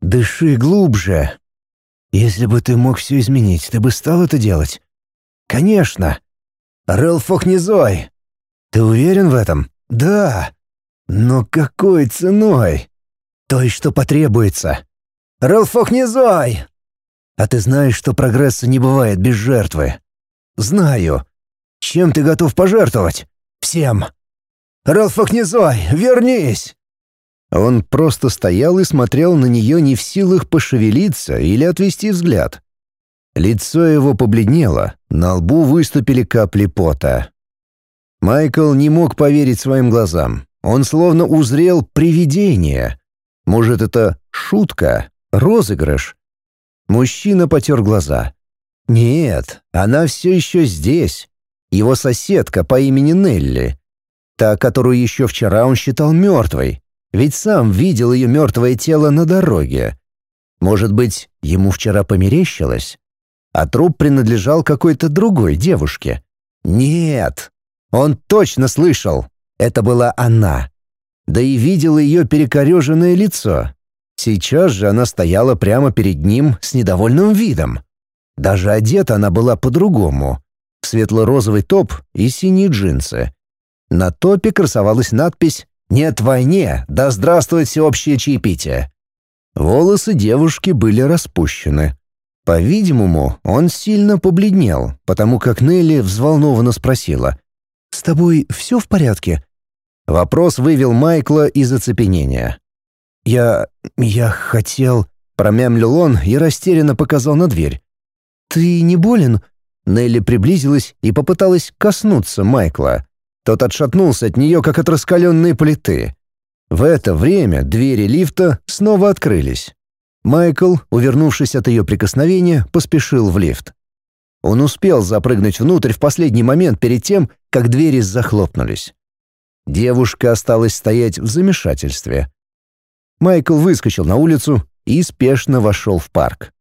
Дыши глубже. Если бы ты мог все изменить, ты бы стал это делать? Конечно. Рэлфохнизой. Ты уверен в этом? Да. Но какой ценой? Той, что потребуется. Рэлфохнизой! А ты знаешь, что прогресса не бывает без жертвы? Знаю. Чем ты готов пожертвовать? Всем. Рэлфохнизой, вернись! Он просто стоял и смотрел на нее не в силах пошевелиться или отвести взгляд. Лицо его побледнело, на лбу выступили капли пота. Майкл не мог поверить своим глазам. Он словно узрел привидение. Может, это шутка, розыгрыш? Мужчина потер глаза. Нет, она все еще здесь. Его соседка по имени Нелли. Та, которую еще вчера он считал мертвой. Ведь сам видел ее мертвое тело на дороге. Может быть, ему вчера померещилось? А труп принадлежал какой-то другой девушке. Нет, он точно слышал. Это была она. Да и видел ее перекореженное лицо. Сейчас же она стояла прямо перед ним с недовольным видом. Даже одета она была по-другому. Светло-розовый топ и синие джинсы. На топе красовалась надпись «Нет войне, да здравствует всеобщее чаепитие». Волосы девушки были распущены. По-видимому, он сильно побледнел, потому как Нелли взволнованно спросила «С тобой все в порядке?» Вопрос вывел Майкла из оцепенения. «Я... я хотел...» — промямлил он и растерянно показал на дверь. «Ты не болен?» Нелли приблизилась и попыталась коснуться Майкла. Тот отшатнулся от нее, как от раскаленной плиты. В это время двери лифта снова открылись. Майкл, увернувшись от ее прикосновения, поспешил в лифт. Он успел запрыгнуть внутрь в последний момент перед тем, как двери захлопнулись. Девушка осталась стоять в замешательстве. Майкл выскочил на улицу и спешно вошел в парк.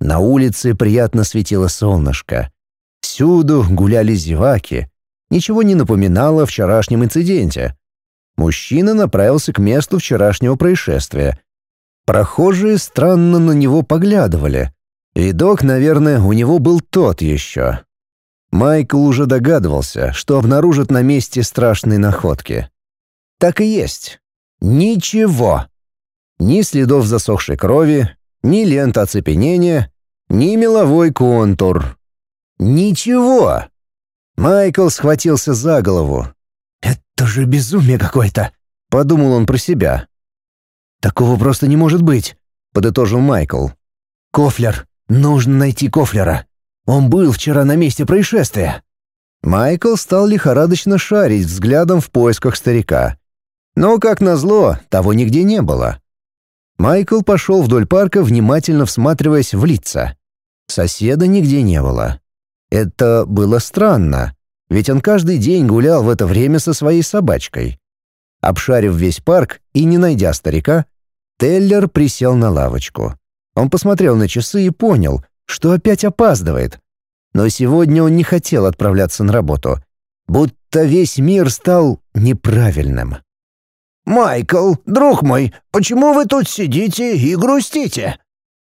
На улице приятно светило солнышко. Всюду гуляли зеваки, ничего не напоминало о вчерашнем инциденте. Мужчина направился к месту вчерашнего происшествия. Прохожие странно на него поглядывали. Видок, наверное, у него был тот еще. Майкл уже догадывался, что обнаружит на месте страшной находки. Так и есть. Ничего. Ни следов засохшей крови, ни лента оцепенения, ни меловой контур. Ничего. Майкл схватился за голову. «Это же безумие какое-то!» — подумал он про себя. «Такого просто не может быть», — подытожил Майкл. «Кофлер! Нужно найти Кофлера! Он был вчера на месте происшествия!» Майкл стал лихорадочно шарить взглядом в поисках старика. Но, как назло, того нигде не было. Майкл пошел вдоль парка, внимательно всматриваясь в лица. Соседа нигде не было. Это было странно, ведь он каждый день гулял в это время со своей собачкой. Обшарив весь парк и не найдя старика, Теллер присел на лавочку. Он посмотрел на часы и понял, что опять опаздывает. Но сегодня он не хотел отправляться на работу, будто весь мир стал неправильным. «Майкл, друг мой, почему вы тут сидите и грустите?»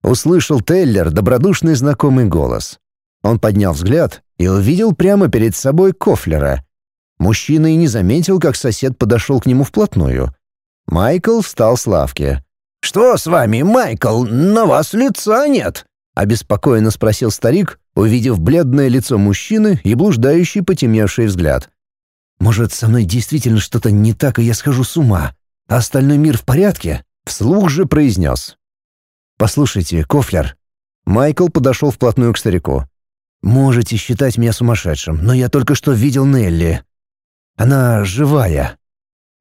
Услышал Теллер добродушный знакомый голос. Он поднял взгляд и увидел прямо перед собой Кофлера. Мужчина и не заметил, как сосед подошел к нему вплотную. Майкл встал с лавки. «Что с вами, Майкл? На вас лица нет!» — обеспокоенно спросил старик, увидев бледное лицо мужчины и блуждающий потемневший взгляд. «Может, со мной действительно что-то не так, и я схожу с ума? А остальной мир в порядке?» — вслух же произнес. «Послушайте, Кофлер». Майкл подошел вплотную к старику. Можете считать меня сумасшедшим, но я только что видел Нелли. Она живая.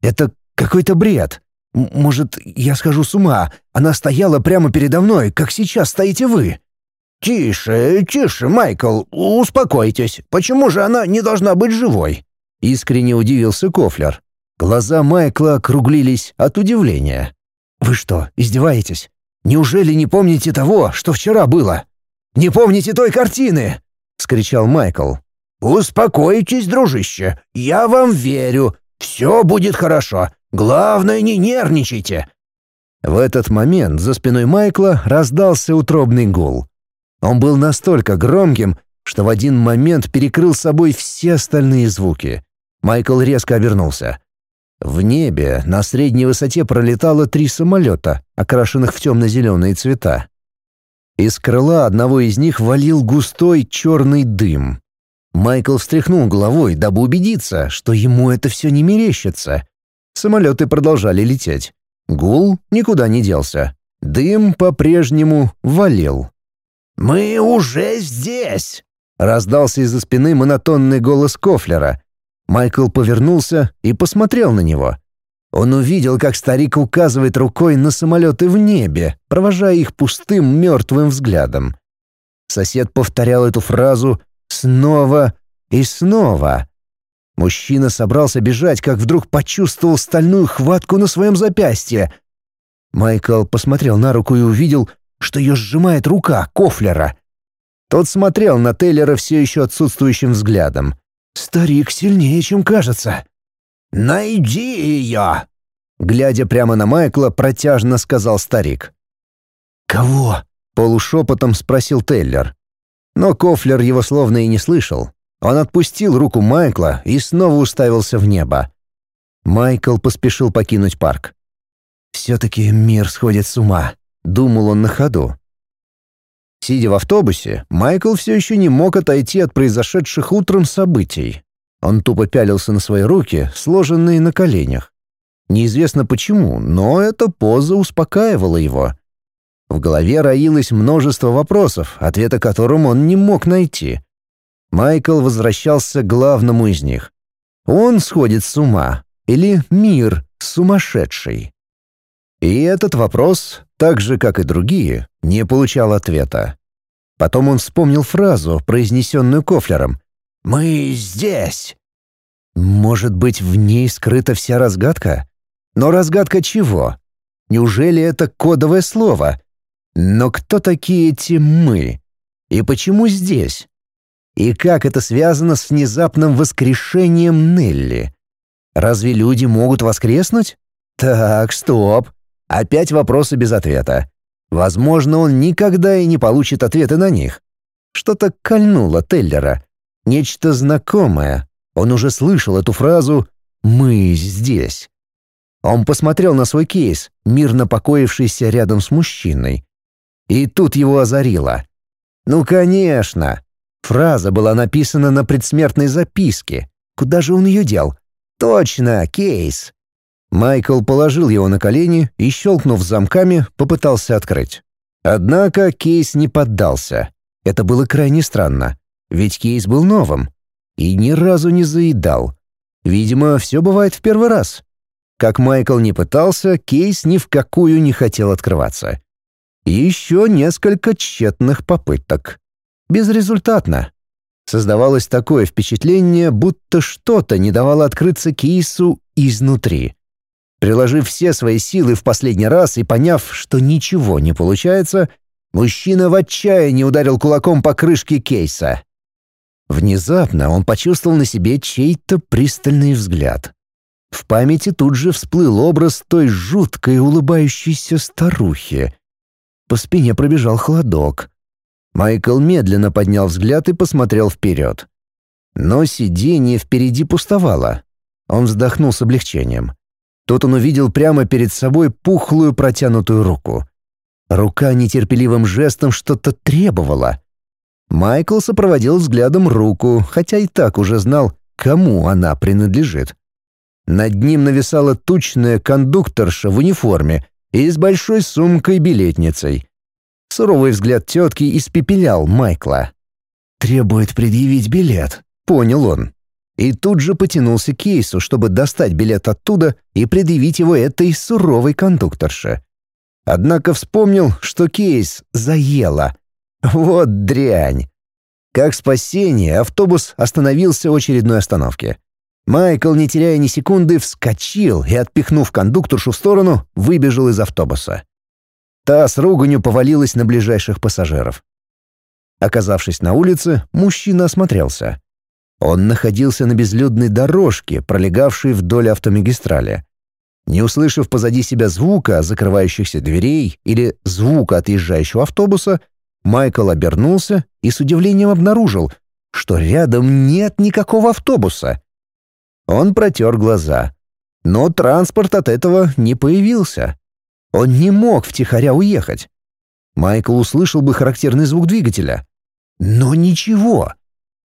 Это какой-то бред. Может, я схожу с ума? Она стояла прямо передо мной, как сейчас стоите вы. «Тише, тише, Майкл, успокойтесь. Почему же она не должна быть живой?» Искренне удивился Кофлер. Глаза Майкла округлились от удивления. «Вы что, издеваетесь? Неужели не помните того, что вчера было? Не помните той картины?» — вскричал Майкл. «Успокойтесь, дружище, я вам верю. Все будет хорошо. Главное, не нервничайте». В этот момент за спиной Майкла раздался утробный гул. Он был настолько громким, что в один момент перекрыл собой все остальные звуки. Майкл резко обернулся. В небе на средней высоте пролетало три самолета, окрашенных в темно-зеленые цвета. Из крыла одного из них валил густой черный дым. Майкл встряхнул головой, дабы убедиться, что ему это все не мерещится. Самолеты продолжали лететь. Гул никуда не делся. Дым по-прежнему валил. «Мы уже здесь!» — раздался из-за спины монотонный голос Кофлера. Майкл повернулся и посмотрел на него. Он увидел, как старик указывает рукой на самолеты в небе, провожая их пустым мертвым взглядом. Сосед повторял эту фразу снова и снова. Мужчина собрался бежать, как вдруг почувствовал стальную хватку на своем запястье. Майкл посмотрел на руку и увидел, что ее сжимает рука Кофлера. Тот смотрел на Тейлера все еще отсутствующим взглядом. «Старик сильнее, чем кажется». «Найди ее!» Глядя прямо на Майкла, протяжно сказал старик. «Кого?» — полушепотом спросил Тейлер. Но Кофлер его словно и не слышал. Он отпустил руку Майкла и снова уставился в небо. Майкл поспешил покинуть парк. «Все-таки мир сходит с ума», — думал он на ходу. Сидя в автобусе, Майкл все еще не мог отойти от произошедших утром событий. Он тупо пялился на свои руки, сложенные на коленях. Неизвестно почему, но эта поза успокаивала его. В голове роилось множество вопросов, ответа которым он не мог найти. Майкл возвращался к главному из них. Он сходит с ума или мир сумасшедший? И этот вопрос, так же, как и другие, не получал ответа. Потом он вспомнил фразу, произнесенную Кофлером. «Мы здесь!» Может быть, в ней скрыта вся разгадка? Но разгадка чего? Неужели это кодовое слово? Но кто такие эти «мы»? И почему здесь? И как это связано с внезапным воскрешением Нелли? Разве люди могут воскреснуть? Так, стоп. Опять вопросы без ответа. Возможно, он никогда и не получит ответы на них. Что-то кольнуло Теллера. Нечто знакомое. Он уже слышал эту фразу «Мы здесь». Он посмотрел на свой кейс, мирно покоившийся рядом с мужчиной. И тут его озарило. «Ну, конечно! Фраза была написана на предсмертной записке. Куда же он ее дел? Точно, кейс. Майкл положил его на колени и, щелкнув замками, попытался открыть. Однако кейс не поддался. Это было крайне странно, ведь кейс был новым и ни разу не заедал. Видимо, все бывает в первый раз. Как Майкл не пытался, кейс ни в какую не хотел открываться. Еще несколько тщетных попыток. Безрезультатно. Создавалось такое впечатление, будто что-то не давало открыться Кейсу изнутри. Приложив все свои силы в последний раз и поняв, что ничего не получается, мужчина в отчаянии ударил кулаком по крышке кейса. Внезапно он почувствовал на себе чей-то пристальный взгляд. В памяти тут же всплыл образ той жуткой улыбающейся старухи. По спине пробежал холодок. Майкл медленно поднял взгляд и посмотрел вперед. Но сиденье впереди пустовало. Он вздохнул с облегчением. Тут он увидел прямо перед собой пухлую протянутую руку. Рука нетерпеливым жестом что-то требовала. Майкл сопроводил взглядом руку, хотя и так уже знал, кому она принадлежит. Над ним нависала тучная кондукторша в униформе и с большой сумкой-билетницей. Суровый взгляд тетки испепелял Майкла. «Требует предъявить билет», — понял он. И тут же потянулся к кейсу, чтобы достать билет оттуда и предъявить его этой суровой кондукторше. Однако вспомнил, что кейс заело. Вот дрянь. Как спасение, автобус остановился у очередной остановки. Майкл, не теряя ни секунды, вскочил и, отпихнув кондукторшу в сторону, выбежал из автобуса. Та с руганью повалилась на ближайших пассажиров. Оказавшись на улице, мужчина осмотрелся. Он находился на безлюдной дорожке, пролегавшей вдоль автомагистрали. Не услышав позади себя звука закрывающихся дверей или звука отъезжающего автобуса, Майкл обернулся и с удивлением обнаружил, что рядом нет никакого автобуса. Он протер глаза. Но транспорт от этого не появился. Он не мог втихаря уехать. Майкл услышал бы характерный звук двигателя. Но ничего.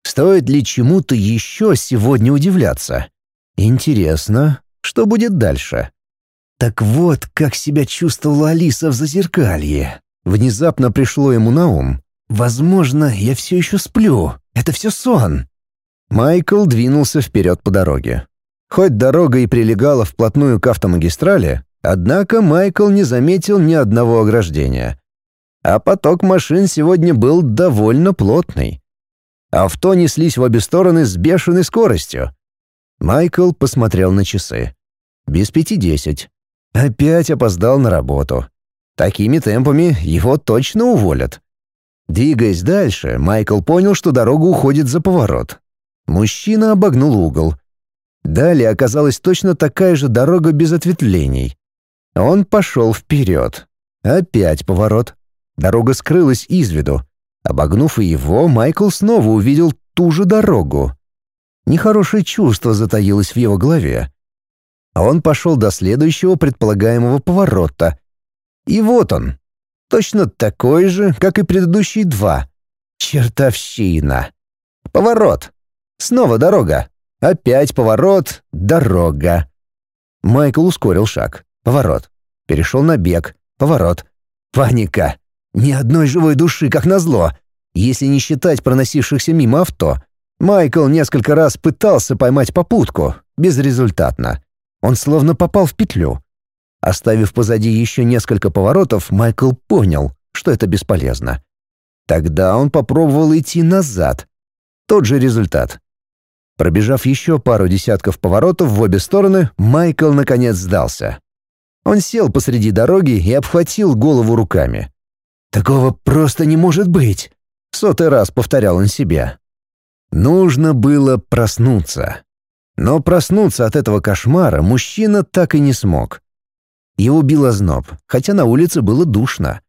Стоит ли чему-то еще сегодня удивляться? Интересно, что будет дальше? Так вот, как себя чувствовала Алиса в зазеркалье. Внезапно пришло ему на ум. Возможно, я все еще сплю. Это все сон. Майкл двинулся вперед по дороге. Хоть дорога и прилегала вплотную к автомагистрали, однако Майкл не заметил ни одного ограждения. А поток машин сегодня был довольно плотный. Авто неслись в обе стороны с бешеной скоростью. Майкл посмотрел на часы. Без пяти десять. Опять опоздал на работу. Такими темпами его точно уволят. Двигаясь дальше, Майкл понял, что дорога уходит за поворот. Мужчина обогнул угол. Далее оказалась точно такая же дорога без ответвлений. Он пошел вперед. Опять поворот. Дорога скрылась из виду. Обогнув его, Майкл снова увидел ту же дорогу. Нехорошее чувство затаилось в его голове. Он пошел до следующего предполагаемого поворота. И вот он. Точно такой же, как и предыдущие два. Чертовщина. Поворот. Снова дорога. Опять поворот. Дорога. Майкл ускорил шаг. Поворот. Перешел на бег. Поворот. Паника. Ни одной живой души, как назло. Если не считать проносившихся мимо авто. Майкл несколько раз пытался поймать попутку. Безрезультатно. Он словно попал в петлю. Оставив позади еще несколько поворотов, Майкл понял, что это бесполезно. Тогда он попробовал идти назад. Тот же результат. Пробежав еще пару десятков поворотов в обе стороны, Майкл наконец сдался. Он сел посреди дороги и обхватил голову руками. «Такого просто не может быть!» — сотый раз повторял он себе. Нужно было проснуться. Но проснуться от этого кошмара мужчина так и не смог. Его било зноб, хотя на улице было душно.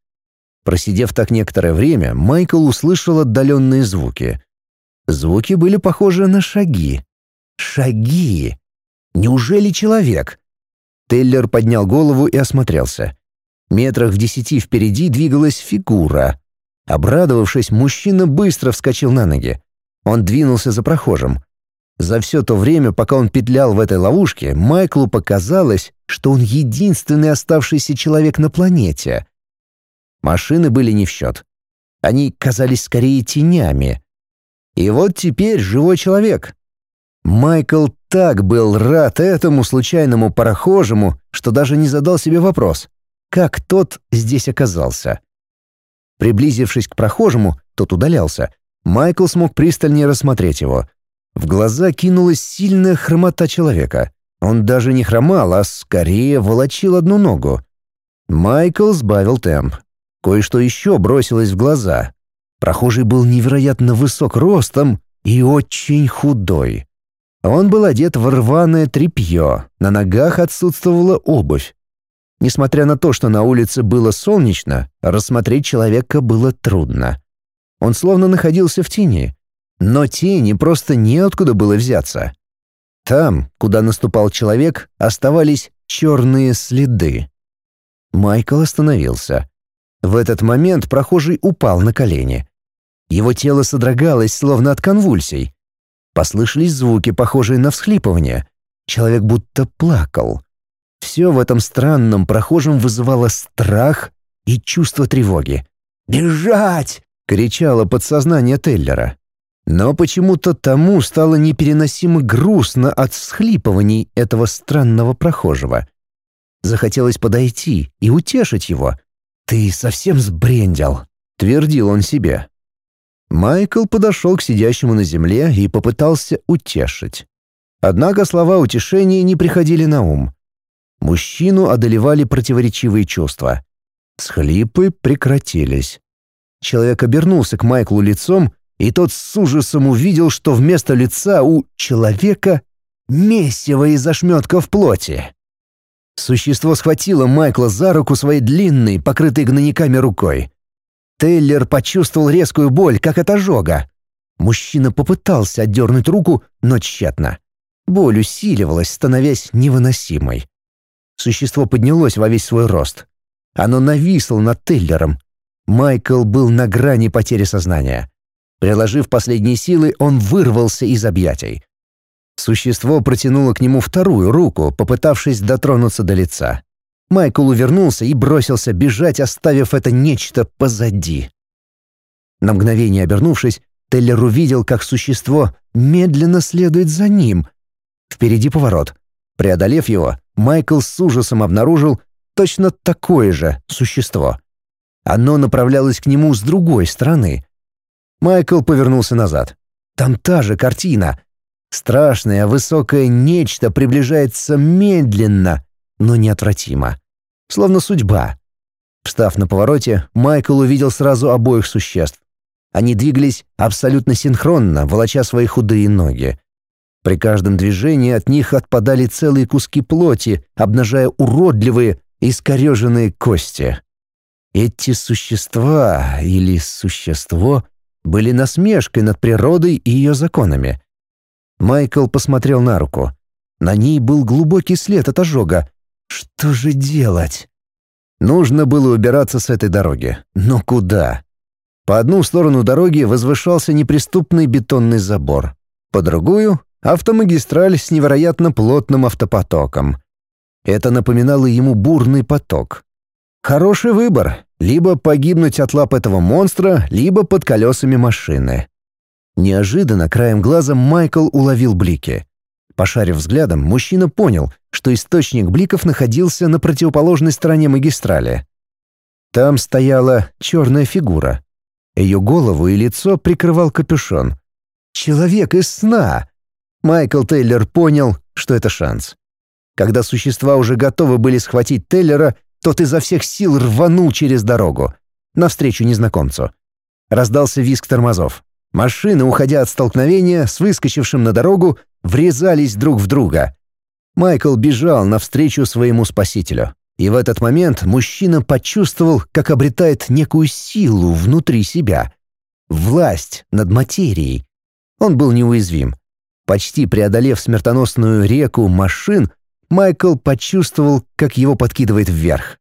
Просидев так некоторое время, Майкл услышал отдаленные звуки. Звуки были похожи на шаги. Шаги! Неужели человек? Теллер поднял голову и осмотрелся. Метрах в десяти впереди двигалась фигура. Обрадовавшись, мужчина быстро вскочил на ноги. Он двинулся за прохожим. За все то время, пока он петлял в этой ловушке, Майклу показалось, что он единственный оставшийся человек на планете. Машины были не в счет. Они казались скорее тенями. И вот теперь живой человек. Майкл так был рад этому случайному прохожему, что даже не задал себе вопрос, как тот здесь оказался. Приблизившись к прохожему, тот удалялся. Майкл смог пристальнее рассмотреть его — в глаза кинулась сильная хромота человека. Он даже не хромал, а скорее волочил одну ногу. Майкл сбавил темп. Кое-что еще бросилось в глаза. Прохожий был невероятно высок ростом и очень худой. Он был одет в рваное тряпье, на ногах отсутствовала обувь. Несмотря на то, что на улице было солнечно, рассмотреть человека было трудно. Он словно находился в тени, но тени просто неоткуда было взяться. Там, куда наступал человек, оставались черные следы. Майкл остановился. В этот момент прохожий упал на колени. Его тело содрогалось, словно от конвульсий. Послышались звуки, похожие на всхлипывание. Человек будто плакал. Все в этом странном прохожем вызывало страх и чувство тревоги. «Бежать!» — кричало подсознание Теллера. Но почему-то тому стало непереносимо грустно от всхлипываний этого странного прохожего. Захотелось подойти и утешить его. «Ты совсем сбрендил», — твердил он себе. Майкл подошел к сидящему на земле и попытался утешить. Однако слова утешения не приходили на ум. Мужчину одолевали противоречивые чувства. Схлипы прекратились. Человек обернулся к Майклу лицом и тот с ужасом увидел, что вместо лица у человека месиво из ошметков плоти. Существо схватило Майкла за руку своей длинной, покрытой гнойниками рукой. Тейлер почувствовал резкую боль, как от ожога. Мужчина попытался отдернуть руку, но тщетно. Боль усиливалась, становясь невыносимой. Существо поднялось во весь свой рост. Оно нависло над Тейлером. Майкл был на грани потери сознания. Приложив последние силы, он вырвался из объятий. Существо протянуло к нему вторую руку, попытавшись дотронуться до лица. Майкл увернулся и бросился бежать, оставив это нечто позади. На мгновение обернувшись, Теллер увидел, как существо медленно следует за ним. Впереди поворот. Преодолев его, Майкл с ужасом обнаружил точно такое же существо. Оно направлялось к нему с другой стороны. Майкл повернулся назад. Там та же картина. Страшное высокое нечто приближается медленно, но неотвратимо. Словно судьба. Встав на повороте, Майкл увидел сразу обоих существ. Они двигались абсолютно синхронно, волоча свои худые ноги. При каждом движении от них отпадали целые куски плоти, обнажая уродливые, искореженные кости. Эти существа или существо были насмешкой над природой и ее законами. Майкл посмотрел на руку. На ней был глубокий след от ожога. Что же делать? Нужно было убираться с этой дороги. Но куда? По одну сторону дороги возвышался неприступный бетонный забор. По другую — автомагистраль с невероятно плотным автопотоком. Это напоминало ему бурный поток. Хороший выбор — либо погибнуть от лап этого монстра, либо под колесами машины. Неожиданно краем глаза Майкл уловил блики. Пошарив взглядом, мужчина понял, что источник бликов находился на противоположной стороне магистрали. Там стояла черная фигура. Ее голову и лицо прикрывал капюшон. «Человек из сна!» Майкл Тейлор понял, что это шанс. Когда существа уже готовы были схватить Тейлора, тот изо всех сил рванул через дорогу, навстречу незнакомцу. Раздался визг тормозов. Машины, уходя от столкновения с выскочившим на дорогу, врезались друг в друга. Майкл бежал навстречу своему спасителю. И в этот момент мужчина почувствовал, как обретает некую силу внутри себя. Власть над материей. Он был неуязвим. Почти преодолев смертоносную реку машин, Майкл почувствовал, как его подкидывает вверх.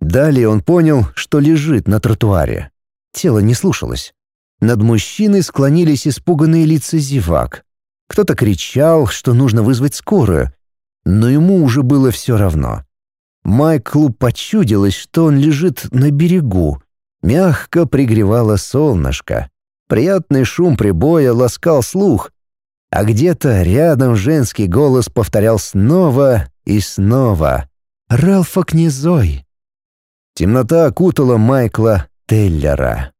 Далее он понял, что лежит на тротуаре. Тело не слушалось. Над мужчиной склонились испуганные лица зевак. Кто-то кричал, что нужно вызвать скорую, но ему уже было все равно. Майклу почудилось, что он лежит на берегу. Мягко пригревало солнышко. Приятный шум прибоя ласкал слух, а где-то рядом женский голос повторял снова и снова «Ралфа Князой». Темнота окутала Майкла Теллера.